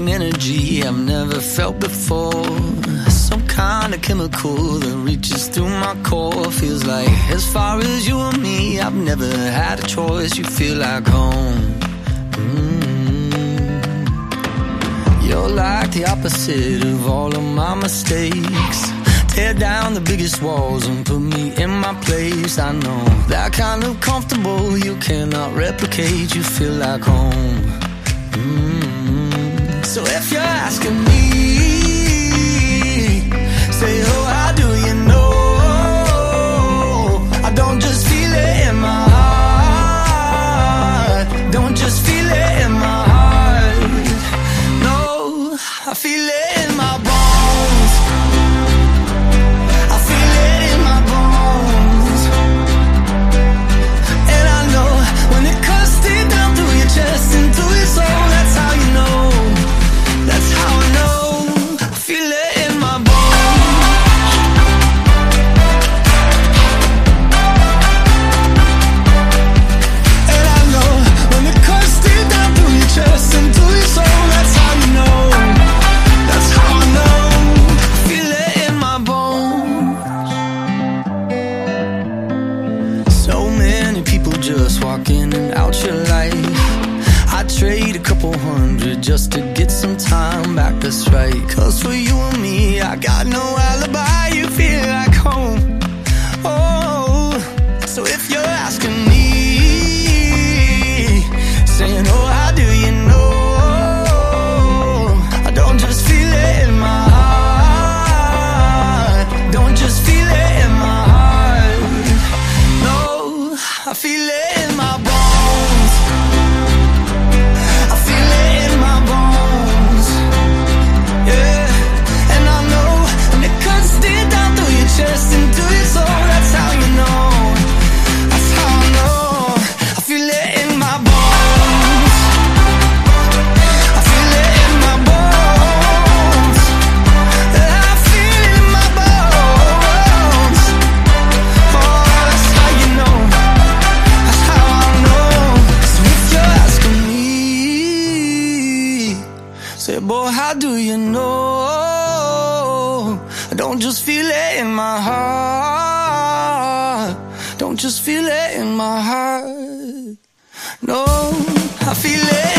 never felt before. Some kind of chemical that reaches through my core. Feels like as far as you and me, I've never had a choice. You feel like home. Mm. You're like the opposite of all of my mistakes. Tear down the biggest walls and put me in my place. I know that kind of comfortable you cannot replicate. You feel like home. Mm. So if you're asking me, say, oh, how do you know? I don't just feel it in my heart. Don't just feel it in my heart. No, I feel it in and out your life. I trade a couple hundred just to get some time back, that's right. Cause for you and me, I got no alibi. You feel like home. Oh, so if you're asking me, saying, Oh, how do you know? I don't just feel it in my heart. Don't just feel it in my heart. No, I feel it boy, how do you know? I don't just feel it in my heart. Don't just feel it in my heart. No, I feel it